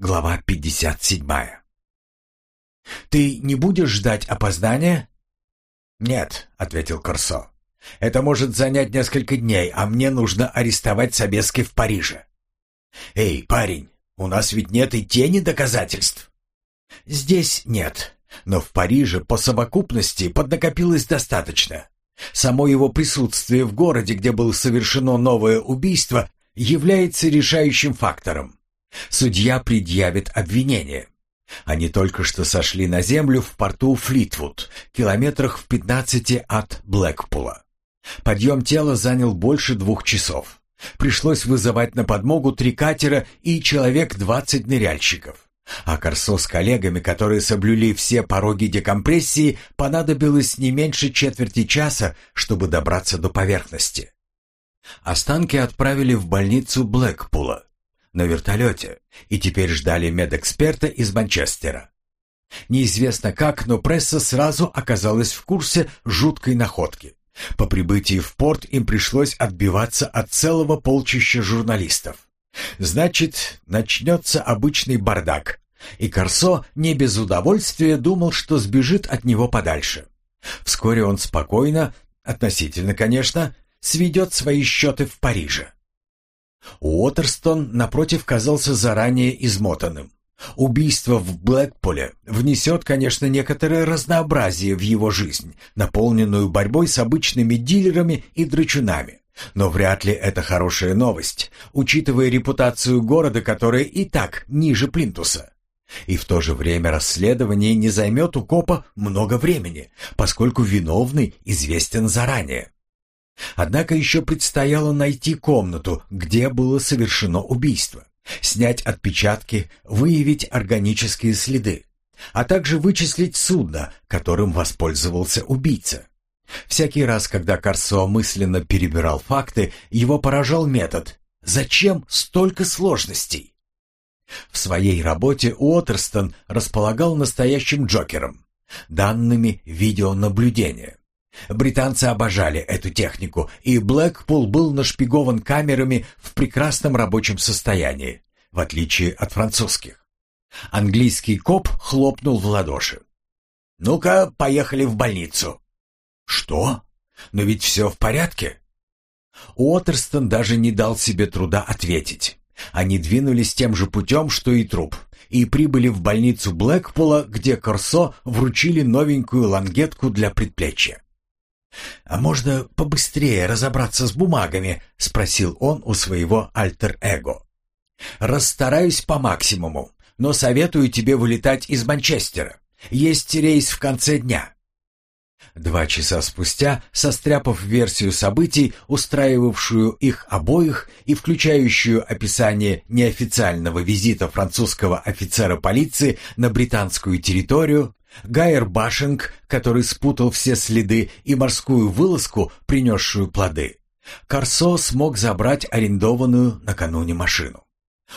Глава 57. «Ты не будешь ждать опоздания?» «Нет», — ответил Корсо. «Это может занять несколько дней, а мне нужно арестовать Собески в Париже». «Эй, парень, у нас ведь нет и тени доказательств». «Здесь нет, но в Париже по совокупности поднакопилось достаточно. Само его присутствие в городе, где было совершено новое убийство, является решающим фактором. Судья предъявит обвинение. Они только что сошли на землю в порту Флитвуд, километрах в 15 от Блэкпула. Подъем тела занял больше двух часов. Пришлось вызывать на подмогу три катера и человек 20 ныряльщиков. А Корсо с коллегами, которые соблюли все пороги декомпрессии, понадобилось не меньше четверти часа, чтобы добраться до поверхности. Останки отправили в больницу Блэкпула на вертолете и теперь ждали медэксперта из Манчестера. Неизвестно как, но пресса сразу оказалась в курсе жуткой находки. По прибытии в порт им пришлось отбиваться от целого полчища журналистов. Значит, начнется обычный бардак. И Корсо не без удовольствия думал, что сбежит от него подальше. Вскоре он спокойно, относительно, конечно, сведет свои счеты в Париже. Уотерстон, напротив, казался заранее измотанным. Убийство в Блэкпуле внесет, конечно, некоторое разнообразие в его жизнь, наполненную борьбой с обычными дилерами и драчунами. Но вряд ли это хорошая новость, учитывая репутацию города, которая и так ниже Плинтуса. И в то же время расследование не займет у копа много времени, поскольку виновный известен заранее. Однако еще предстояло найти комнату, где было совершено убийство, снять отпечатки, выявить органические следы, а также вычислить судно, которым воспользовался убийца. Всякий раз, когда Корсо мысленно перебирал факты, его поражал метод «Зачем столько сложностей?» В своей работе Уотерстон располагал настоящим Джокером, данными видеонаблюдения. Британцы обожали эту технику, и Блэкпул был нашпигован камерами в прекрасном рабочем состоянии, в отличие от французских. Английский коп хлопнул в ладоши. «Ну-ка, поехали в больницу». «Что? Но ведь все в порядке?» Уотерстон даже не дал себе труда ответить. Они двинулись тем же путем, что и труп, и прибыли в больницу Блэкпула, где Корсо вручили новенькую лангетку для предплечья. «А можно побыстрее разобраться с бумагами?» — спросил он у своего альтер-эго. «Расстараюсь по максимуму, но советую тебе вылетать из Манчестера. Есть рейс в конце дня». Два часа спустя, состряпав версию событий, устраивавшую их обоих и включающую описание неофициального визита французского офицера полиции на британскую территорию, Гайер Башинг, который спутал все следы и морскую вылазку, принесшую плоды, Корсо смог забрать арендованную накануне машину.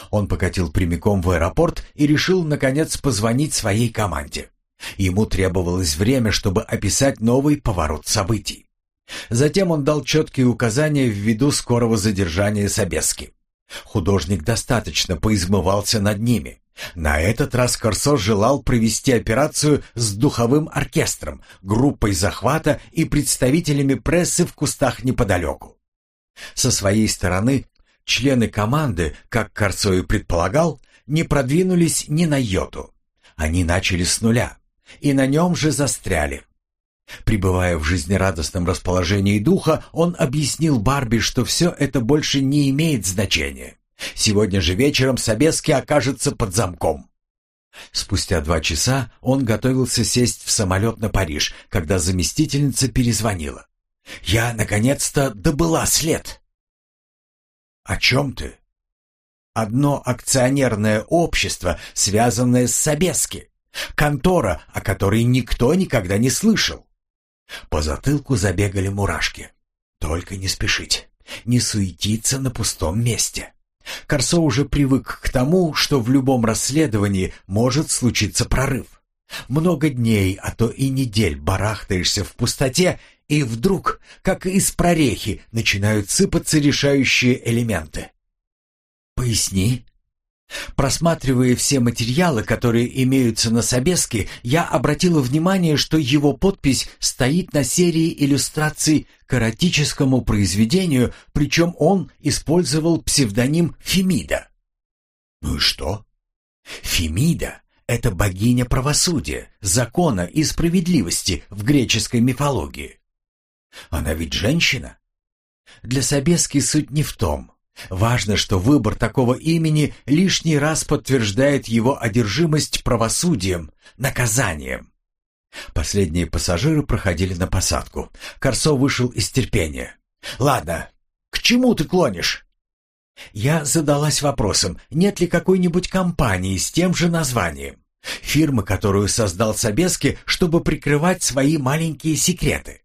Он покатил прямиком в аэропорт и решил, наконец, позвонить своей команде. Ему требовалось время, чтобы описать новый поворот событий. Затем он дал четкие указания ввиду скорого задержания Собески. Художник достаточно поизмывался над ними. На этот раз Корсо желал провести операцию с духовым оркестром, группой захвата и представителями прессы в кустах неподалеку. Со своей стороны, члены команды, как Корсо и предполагал, не продвинулись ни на йоту. Они начали с нуля и на нем же застряли. Пребывая в жизнерадостном расположении духа, он объяснил Барби, что все это больше не имеет значения. Сегодня же вечером Собески окажется под замком. Спустя два часа он готовился сесть в самолет на Париж, когда заместительница перезвонила. «Я, наконец-то, добыла след». «О чем ты?» «Одно акционерное общество, связанное с Собески. Контора, о которой никто никогда не слышал». По затылку забегали мурашки. «Только не спешить, не суетиться на пустом месте». Корсо уже привык к тому, что в любом расследовании может случиться прорыв. Много дней, а то и недель барахтаешься в пустоте, и вдруг, как из прорехи, начинают сыпаться решающие элементы. «Поясни». Просматривая все материалы, которые имеются на Собеске, я обратила внимание, что его подпись стоит на серии иллюстраций к эротическому произведению, причем он использовал псевдоним Фемида. Ну и что? Фемида — это богиня правосудия, закона и справедливости в греческой мифологии. Она ведь женщина. Для Собески суть не в том. Важно, что выбор такого имени лишний раз подтверждает его одержимость правосудием, наказанием. Последние пассажиры проходили на посадку. Корсо вышел из терпения. «Ладно, к чему ты клонишь?» Я задалась вопросом, нет ли какой-нибудь компании с тем же названием. Фирмы, которую создал Собески, чтобы прикрывать свои маленькие секреты.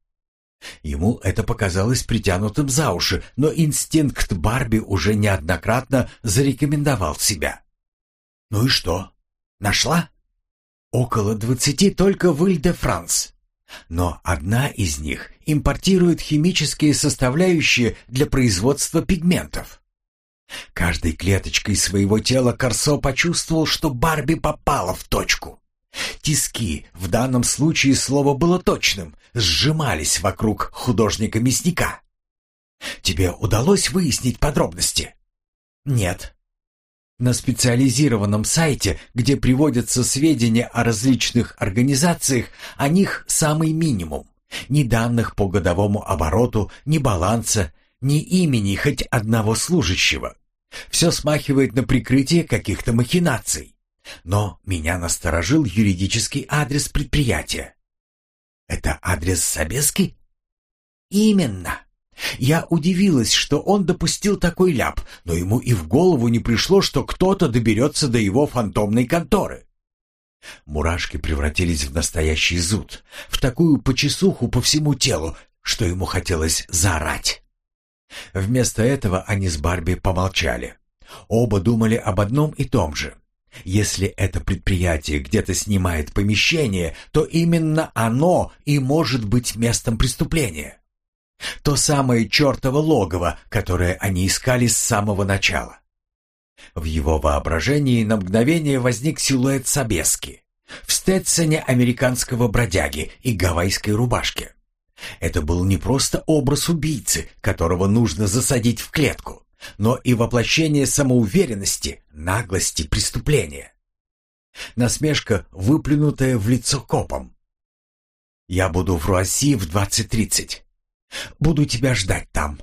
Ему это показалось притянутым за уши, но инстинкт Барби уже неоднократно зарекомендовал себя. «Ну и что? Нашла?» «Около двадцати только в Иль-де-Франс. Но одна из них импортирует химические составляющие для производства пигментов. Каждой клеточкой своего тела Корсо почувствовал, что Барби попала в точку. Тиски, в данном случае слово было точным, сжимались вокруг художника-мясника. Тебе удалось выяснить подробности? Нет. На специализированном сайте, где приводятся сведения о различных организациях, о них самый минимум. Ни данных по годовому обороту, ни баланса, ни имени хоть одного служащего. Все смахивает на прикрытие каких-то махинаций. Но меня насторожил юридический адрес предприятия. Это адрес Собески? Именно. Я удивилась, что он допустил такой ляп, но ему и в голову не пришло, что кто-то доберется до его фантомной конторы. Мурашки превратились в настоящий зуд, в такую почесуху по всему телу, что ему хотелось заорать. Вместо этого они с Барби помолчали. Оба думали об одном и том же. Если это предприятие где-то снимает помещение, то именно оно и может быть местом преступления. То самое чертово логово, которое они искали с самого начала. В его воображении на мгновение возник силуэт Собески в стетсоне американского бродяги и гавайской рубашке. Это был не просто образ убийцы, которого нужно засадить в клетку но и воплощение самоуверенности, наглости преступления. Насмешка, выплюнутая в лицо копом. «Я буду в Руасси в 20.30. Буду тебя ждать там.